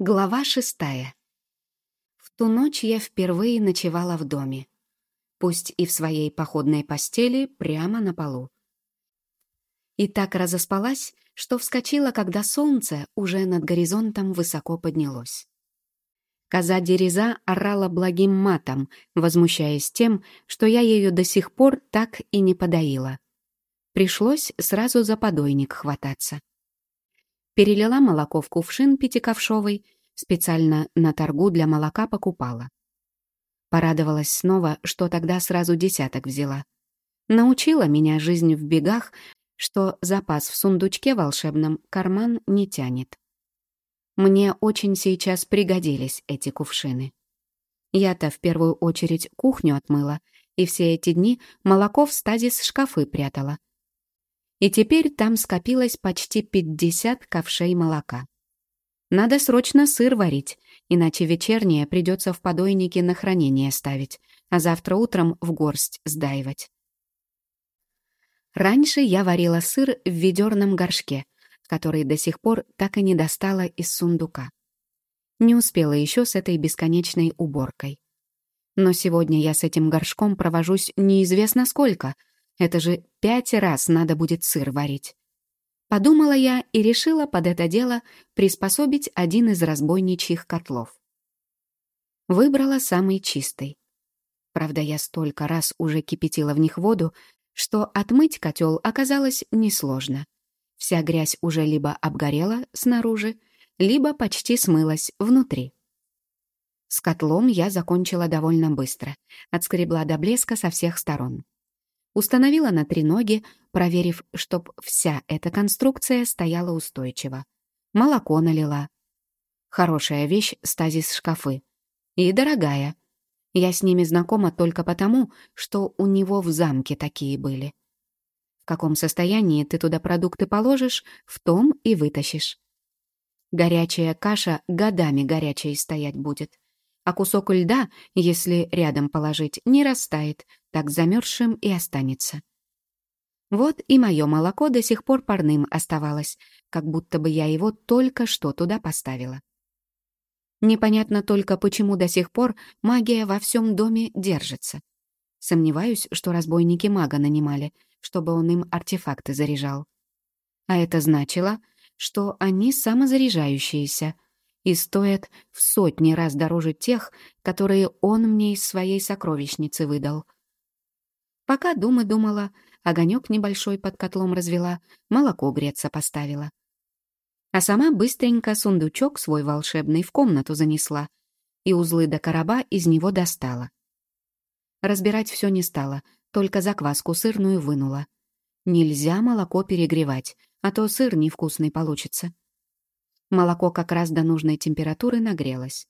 Глава шестая. В ту ночь я впервые ночевала в доме. Пусть и в своей походной постели, прямо на полу. И так разоспалась, что вскочила, когда солнце уже над горизонтом высоко поднялось. Коза Дереза орала благим матом, возмущаясь тем, что я ее до сих пор так и не подоила. Пришлось сразу за подойник хвататься перелила молоко в кувшин пятиковшовый, специально на торгу для молока покупала. Порадовалась снова, что тогда сразу десяток взяла. Научила меня жизнь в бегах, что запас в сундучке волшебном карман не тянет. Мне очень сейчас пригодились эти кувшины. Я-то в первую очередь кухню отмыла, и все эти дни молоко в стазис шкафы прятала, и теперь там скопилось почти 50 ковшей молока. Надо срочно сыр варить, иначе вечернее придется в подойнике на хранение ставить, а завтра утром в горсть сдаивать. Раньше я варила сыр в ведерном горшке, который до сих пор так и не достала из сундука. Не успела еще с этой бесконечной уборкой. Но сегодня я с этим горшком провожусь неизвестно сколько — это же пять раз надо будет сыр варить. Подумала я и решила под это дело приспособить один из разбойничьих котлов. Выбрала самый чистый. Правда, я столько раз уже кипятила в них воду, что отмыть котел оказалось несложно. Вся грязь уже либо обгорела снаружи, либо почти смылась внутри. С котлом я закончила довольно быстро, отскребла до блеска со всех сторон. Установила на три ноги, проверив, чтоб вся эта конструкция стояла устойчиво. Молоко налила. Хорошая вещь — стазис шкафы. И дорогая. Я с ними знакома только потому, что у него в замке такие были. В каком состоянии ты туда продукты положишь, в том и вытащишь. Горячая каша годами горячей стоять будет а кусок льда, если рядом положить, не растает, так замерзшим и останется. Вот и мое молоко до сих пор парным оставалось, как будто бы я его только что туда поставила. Непонятно только, почему до сих пор магия во всем доме держится. Сомневаюсь, что разбойники мага нанимали, чтобы он им артефакты заряжал. А это значило, что они самозаряжающиеся — и стоят в сотни раз дороже тех, которые он мне из своей сокровищницы выдал. Пока дума думала, огонек небольшой под котлом развела, молоко греться поставила. А сама быстренько сундучок свой волшебный в комнату занесла и узлы до короба из него достала. Разбирать все не стала, только закваску сырную вынула. Нельзя молоко перегревать, а то сыр невкусный получится. Молоко как раз до нужной температуры нагрелось.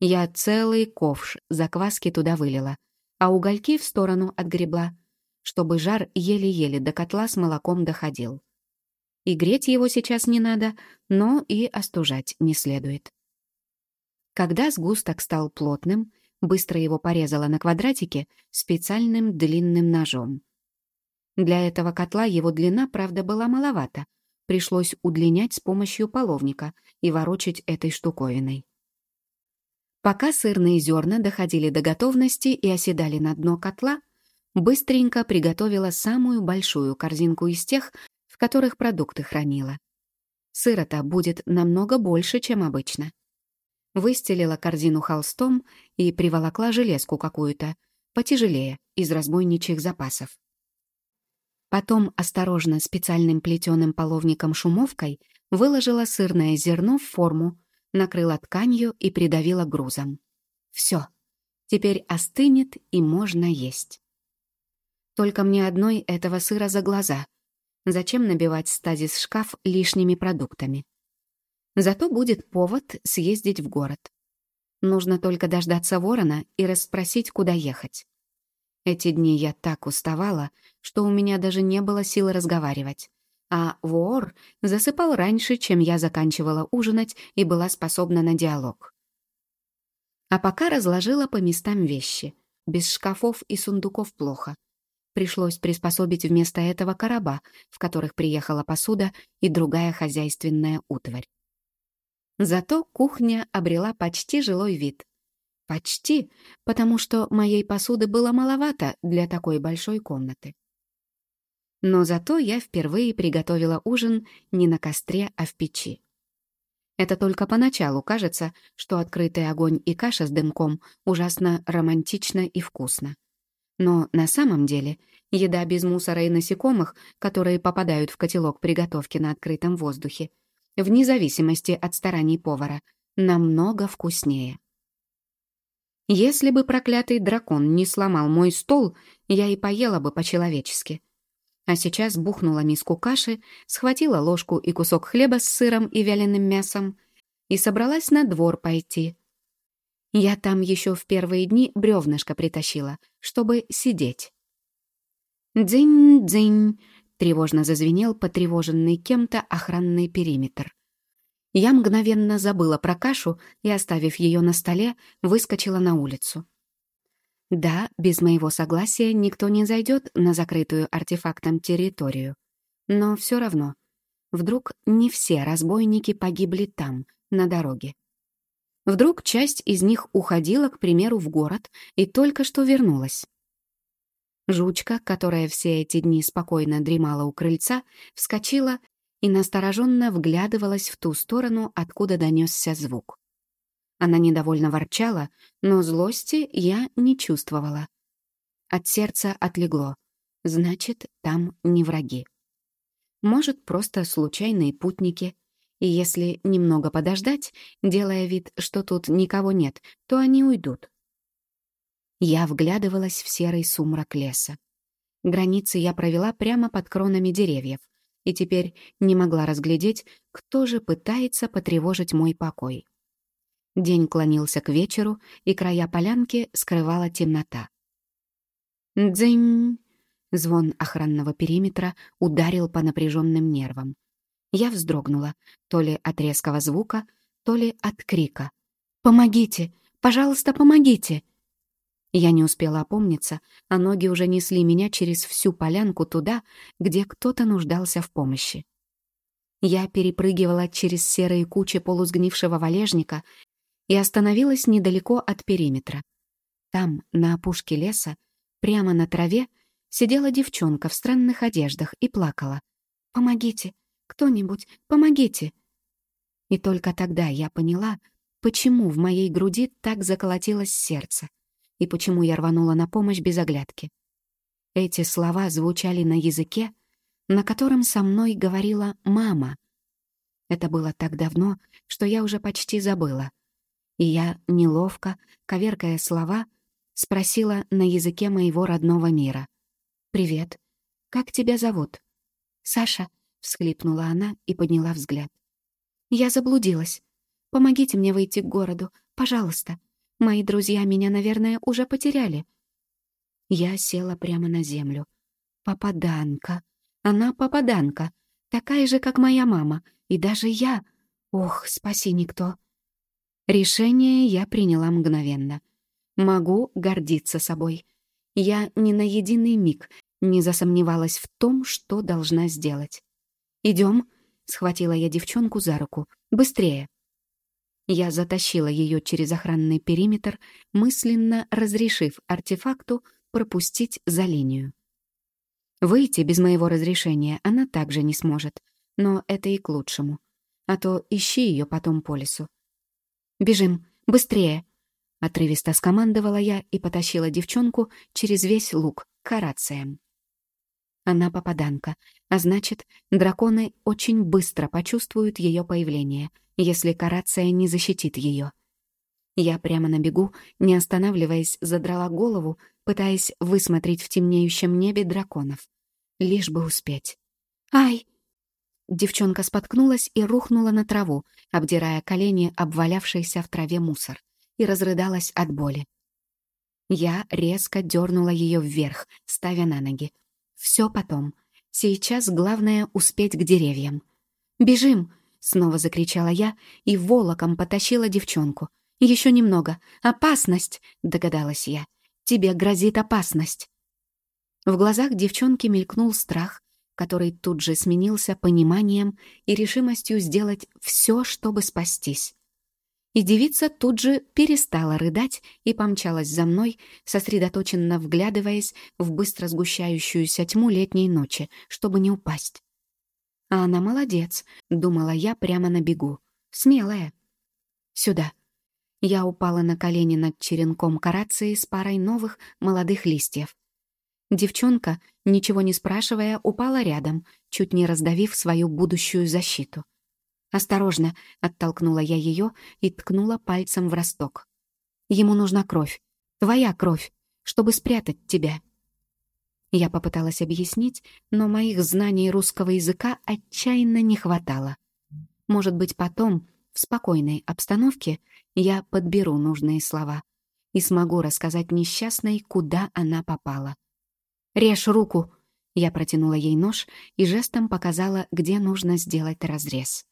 Я целый ковш закваски туда вылила, а угольки в сторону отгребла, чтобы жар еле-еле до котла с молоком доходил. И греть его сейчас не надо, но и остужать не следует. Когда сгусток стал плотным, быстро его порезала на квадратике специальным длинным ножом. Для этого котла его длина, правда, была маловата — пришлось удлинять с помощью половника и ворочать этой штуковиной. Пока сырные зерна доходили до готовности и оседали на дно котла, быстренько приготовила самую большую корзинку из тех, в которых продукты хранила. Сырота будет намного больше, чем обычно. Выстелила корзину холстом и приволокла железку какую-то, потяжелее, из разбойничьих запасов. Потом осторожно специальным плетеным половником-шумовкой выложила сырное зерно в форму, накрыла тканью и придавила грузом. Все, теперь остынет и можно есть. Только мне одной этого сыра за глаза. Зачем набивать стазис шкаф лишними продуктами? Зато будет повод съездить в город. Нужно только дождаться ворона и расспросить, куда ехать. Эти дни я так уставала, что у меня даже не было силы разговаривать. А вор засыпал раньше, чем я заканчивала ужинать и была способна на диалог. А пока разложила по местам вещи. Без шкафов и сундуков плохо. Пришлось приспособить вместо этого короба, в которых приехала посуда и другая хозяйственная утварь. Зато кухня обрела почти жилой вид. Почти, потому что моей посуды было маловато для такой большой комнаты. Но зато я впервые приготовила ужин не на костре, а в печи. Это только поначалу кажется, что открытый огонь и каша с дымком ужасно романтично и вкусно. Но на самом деле еда без мусора и насекомых, которые попадают в котелок приготовки на открытом воздухе, вне зависимости от стараний повара, намного вкуснее. Если бы проклятый дракон не сломал мой стол, я и поела бы по-человечески. А сейчас бухнула миску каши, схватила ложку и кусок хлеба с сыром и вяленым мясом и собралась на двор пойти. Я там еще в первые дни бревнышко притащила, чтобы сидеть. «Дзынь-дзынь!» — тревожно зазвенел потревоженный кем-то охранный периметр. Я мгновенно забыла про кашу и, оставив ее на столе, выскочила на улицу. Да, без моего согласия никто не зайдет на закрытую артефактом территорию. Но все равно, вдруг не все разбойники погибли там, на дороге. Вдруг часть из них уходила, к примеру, в город и только что вернулась. Жучка, которая все эти дни спокойно дремала у крыльца, вскочила и настороженно вглядывалась в ту сторону, откуда донесся звук. Она недовольно ворчала, но злости я не чувствовала. От сердца отлегло. Значит, там не враги. Может, просто случайные путники. И если немного подождать, делая вид, что тут никого нет, то они уйдут. Я вглядывалась в серый сумрак леса. Границы я провела прямо под кронами деревьев, и теперь не могла разглядеть, кто же пытается потревожить мой покой. День клонился к вечеру, и края полянки скрывала темнота. «Дзынь!» Звон охранного периметра ударил по напряженным нервам. Я вздрогнула, то ли от резкого звука, то ли от крика. «Помогите! Пожалуйста, помогите!» Я не успела опомниться, а ноги уже несли меня через всю полянку туда, где кто-то нуждался в помощи. Я перепрыгивала через серые кучи полусгнившего валежника и остановилась недалеко от периметра. Там, на опушке леса, прямо на траве, сидела девчонка в странных одеждах и плакала. «Помогите! Кто-нибудь, помогите!» И только тогда я поняла, почему в моей груди так заколотилось сердце и почему я рванула на помощь без оглядки. Эти слова звучали на языке, на котором со мной говорила мама. Это было так давно, что я уже почти забыла — и я, неловко, коверкая слова, спросила на языке моего родного мира. «Привет. Как тебя зовут?» «Саша», — всхлипнула она и подняла взгляд. «Я заблудилась. Помогите мне выйти к городу, пожалуйста. Мои друзья меня, наверное, уже потеряли». Я села прямо на землю. «Попаданка. Она попаданка. Такая же, как моя мама. И даже я. Ох, спаси никто. Решение я приняла мгновенно. Могу гордиться собой. Я ни на единый миг не засомневалась в том, что должна сделать. «Идем», — схватила я девчонку за руку. «Быстрее». Я затащила ее через охранный периметр, мысленно разрешив артефакту пропустить за линию. Выйти без моего разрешения она также не сможет, но это и к лучшему. А то ищи ее потом по лесу. «Бежим! Быстрее!» Отрывисто скомандовала я и потащила девчонку через весь луг к рациям. Она попаданка, а значит, драконы очень быстро почувствуют ее появление, если карация не защитит ее. Я прямо на бегу, не останавливаясь, задрала голову, пытаясь высмотреть в темнеющем небе драконов. Лишь бы успеть. «Ай!» Девчонка споткнулась и рухнула на траву, обдирая колени обвалявшийся в траве мусор, и разрыдалась от боли. Я резко дернула ее вверх, ставя на ноги. Все потом. Сейчас главное успеть к деревьям. «Бежим!» — снова закричала я и волоком потащила девчонку. «Еще немного. Опасность!» — догадалась я. «Тебе грозит опасность!» В глазах девчонки мелькнул страх, который тут же сменился пониманием и решимостью сделать все, чтобы спастись. И девица тут же перестала рыдать и помчалась за мной, сосредоточенно вглядываясь в быстро сгущающуюся тьму летней ночи, чтобы не упасть. А она молодец, думала я прямо на бегу. Смелая. Сюда. Я упала на колени над черенком карации с парой новых молодых листьев. Девчонка, ничего не спрашивая, упала рядом, чуть не раздавив свою будущую защиту. «Осторожно!» — оттолкнула я ее и ткнула пальцем в росток. «Ему нужна кровь. Твоя кровь, чтобы спрятать тебя». Я попыталась объяснить, но моих знаний русского языка отчаянно не хватало. Может быть, потом, в спокойной обстановке, я подберу нужные слова и смогу рассказать несчастной, куда она попала. «Режь руку!» Я протянула ей нож и жестом показала, где нужно сделать разрез.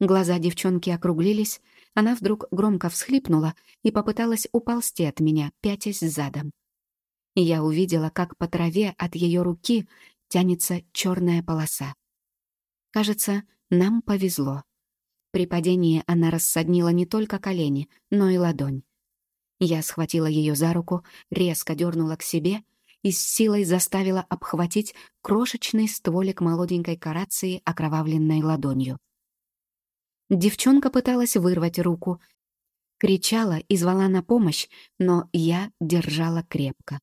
Глаза девчонки округлились, она вдруг громко всхлипнула и попыталась уползти от меня, пятясь задом. Я увидела, как по траве от ее руки тянется черная полоса. Кажется, нам повезло. При падении она рассаднила не только колени, но и ладонь. Я схватила ее за руку, резко дернула к себе и с силой заставила обхватить крошечный стволик молоденькой карации окровавленной ладонью. Девчонка пыталась вырвать руку, кричала и звала на помощь, но я держала крепко.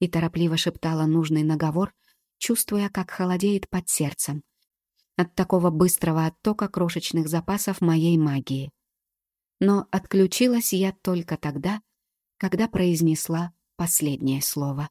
И торопливо шептала нужный наговор, чувствуя, как холодеет под сердцем от такого быстрого оттока крошечных запасов моей магии. Но отключилась я только тогда, когда произнесла последнее слово.